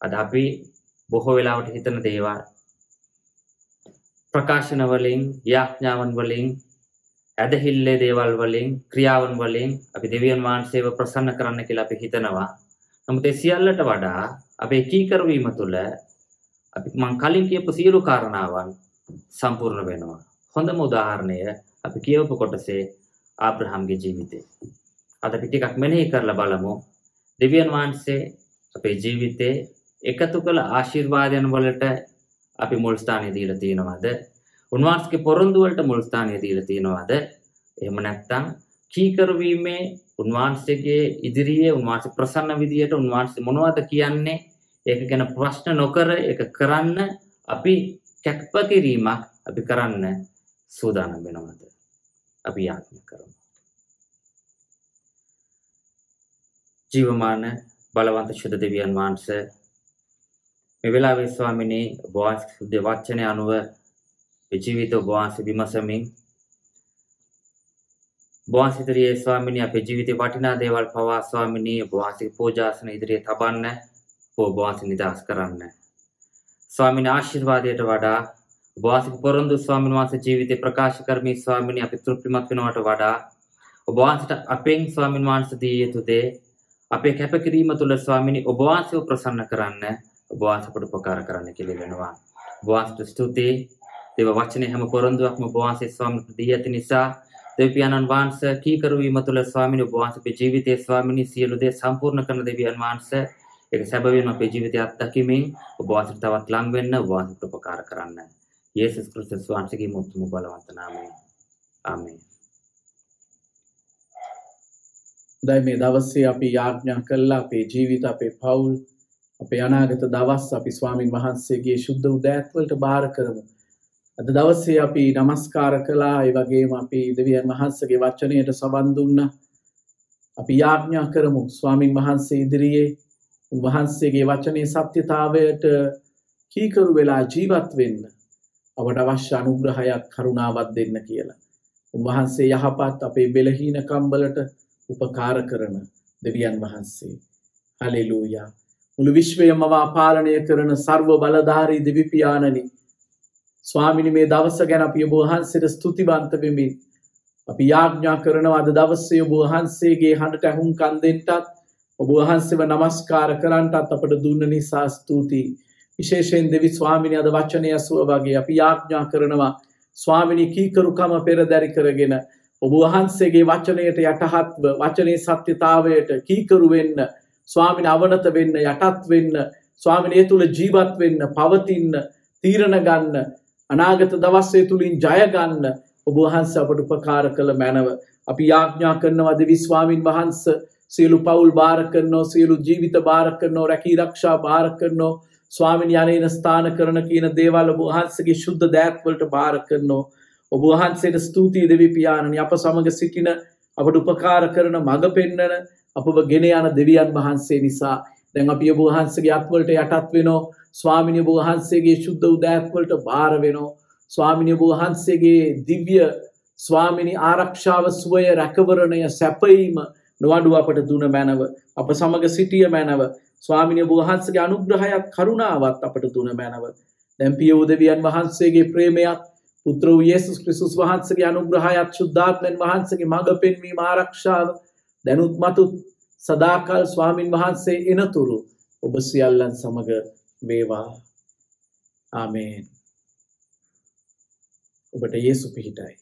අද අපි බොහෝ වෙලාවට හිතන දේවල් ප්‍රකාශන වලින් යාඥාවන් වලින් ඇදහිල්ලේ දේවල් වලින් ක්‍රියාවන් වලින් අපි දෙවියන් වහන්සේව ප්‍රසන්න කරන්න කියලා අපි හිතනවා. නමුත් ඒ සියල්ලට වඩා අපේ කීකරු වීම තුළ අපි මං කලින් කියපු සියලු කාරණාවන් සම්පූර්ණ වෙනවා. හොඳම උදාහරණය අපි කියවපු කොටසේ ආබ්‍රහම්ගේ ජීවිතය. අද අපි ටිකක් මෙනෙහි කරලා බලමු. දෙවියන් වහන්සේ අපේ ජීවිතේ එකතු කළ ආශිර්වාදයන් වලට අපි මුල් ස්ථානය දීලා තියෙනවද? උන්වහන්සේගේ පොරොන්දු වලට මුල් ස්ථානය දීලා තියෙනවද? එහෙම නැත්නම් කීකරු වීමේ උන්වහන්සේගේ ඉදිරියේ උන්වහන්සේ ප්‍රසන්න විදියට උන්වහන්සේ මොනවද කියන්නේ? ඒක ගැන ප්‍රශ්න නොකර ඒක කරන්න අපි කැපකිරීමක් අපි කරන්න සූදානම් වෙනවද? අපි යාඥා කරමු. ජීවමාන බලවන්ත ශුද්ධ දෙවියන් වහන්සේ මේ වෙලාවේ ස්වාමිනේ ඔබ වහන්සේ සුද්ධ වචනය අනුව ඒ ජීවිත ඔබ වහන්සේ විමසමින් ඔබ වහන්සේ ඉදිරියේ ස්වාමිනේ අපේ ජීවිතේ වටිනා දේවල් පවා ස්වාමිනේ ඔබ වහන්සේ පූජාසන ඉදිරියේ තබන්න ඔබ වහන්සේ නිදාස් කරන්න. ස්වාමිනේ ආශිර්වාදයට වඩා ඔබ වහන්සේ පොරොන්දු ස්වාමීන් වහන්සේ ජීවිතේ ප්‍රකාශ කරමින් ස්වාමිනේ අපි තෘප්තිමත් වෙනවට වඩා ඔබ වහන්සේට අපෙන් ස්වාමීන් වහන්සේ දී යුතු දේ අපේ කැපකිරීම තුළ ස්වාමිනි ඔබ වහන්සේව ප්‍රසන්න කරන්න ඔබ වහන්සේට උපකාර කරන්න කියලා වෙනවා. ඔබ වහන්සේට ස්තුතියි. දේව වචනේ හැම පොරොන්දුවක්ම ඔබ වහන්සේ ස්වාමීන් දී ඇති නිසා දෙවියන්න් වහන්සේ කීකරු වීම තුළ ස්වාමිනි ඔබ වහන්සේගේ ජීවිතයේ ස්වාමිනි සියලු දේ සම්පූර්ණ කරන දෙවියන් වහන්සේ ඒක සැබවින්ම අපේ ජීවිතය අත්දැකීමෙන් ඔබ වහන්සේට තවත් ලං වෙන්න ඔබ වහන්සේට උපකාර කරන්න. යේසුස් ක්‍රිස්තුස් වහන්සේගේ මුතුම බලවන්ත නාමයෙන්. ආමේන්. දැයි මේ දවස්සේ අපි යාඥා කල්ලා අපේ ජීවිත අපේ පවුල් අපේ අනාගත දවස් අපි ස්වාමින් වහන්සේගේ ශුද්ධ උදෑත්වලට භාර කරමු. අද දවස්සේ අපි නමස්කාර කලා ඒ වගේම අපි දෙවියන් වහන්සගේ වචනයට සවන් දුන්න අපි යාඥා කරමු ස්වාමින් වහන්සේ ඉදිරියේ උන්වහන්සේගේ වචනය සත්‍යතාවයට කීකරු වෙලා ජීවත් වෙන්න අපට අවශ්‍ය අනුග්‍රහයක් කරුණාවත් දෙන්න කියලා. උන්වහන්සේ යහපත් අපේ බෙලහීන කම්බලට උපකාර කරන දෙවියන් වහන්සේ. හලෙලූයා. මුළු විශ්වයම පාලනය කරන සර්ව බලධාරී දෙවිපාණනි. ස්වාමිනි මේ දවස ගැන අපි ඔබ වහන්සේට ස්තුතිවන්ත වෙමින් අපි යාඥා කරනවා අද දවස්සේ ඔබ වහන්සේගේ හඬට ඇහුම් කන්දෙන්ටත් ඔබ වහන්සේව නමස්කාර කරන්නටත් අපට දුන්න නිසා ස්තුතියි. විශේෂයෙන් දෙවි ස්වාමිනි අද වචනය ඇසුව වගේ අපි යාඥා කරනවා ස්වාමිනි කීකරුකම පෙරදැරි කරගෙන ඔබ වහන්සේගේ වචනයට යටහත්ව වචනයේ සත්‍යතාවයට කීකරු වෙන්න ස්වාමින අවනත වෙන්න යටත් වෙන්න ස්වාමිනය තුළ ජීවත් වෙන්න පවතින්න තීරණ ගන්න අනාගත දවස්සේ තුළින් ජයගන්න ඔබ වහන්ස අපට උපකාර කළ මැනව. අපි යාඥා කරනවද විස්වාමින් වහන්ස? සියලු පවුල් භාර කරනෝ සියලු ජීවිත භාර කරනෝ රැකී රක්ෂා භාර කරනෝ ස්වාමින් යනන ස්ථාන කරන කියන දේවල් ඔබ වහන්සගේ ශුද්ධ දෑත්වලට භාර කරනෝ. ඔබ වහන්සේට ස්තුතියි දෙවි පියාණනි. අප සමඟ සිටින අපට උපකාර කරන මඟ පෙන්නන අපව ගෙන යන දෙවියන් වහන්සේ නිසා. දැන් අපි ඔබ වහන්සගේ අත්වලට යටත් වෙනෝ. ස්වාමිනි ඔබ වහන්සේගේ ශුද්ධ උදෑත්වලට භාර වෙනෝ. ස්වාමිනි ඔබ වහන්සේගේ දිව්‍ය ස්වාමිනි ආරක්ෂාව සුවය රැකවරණය සැපීම නොවඩු අපට දුන මැනව. අප සමඟ සිටිය මැනව. ස්වාමිනය වහන්සගේ අනුග්‍රහයක් කරුණාවත් අපට දුන මැනව. දැම්පිය උදවියන් වහන්සේගේ ප්‍රේමයක් පුත්‍ර යේසුස් ක්‍රිසුස් වහන්සගේ අනුග්‍රහයක් ශුද්ධාත්මෙන් වහන්සගේ මඟ පෙන්වීම ආරක්ෂාව දැනුත් මතුත් සදාකල් ස්වාමින් වහන්සේ එනතුරු ඔබ සියල්ලන් සමඟ වේවා ආමේන්. ඔබට ඒසු පිහිටයි.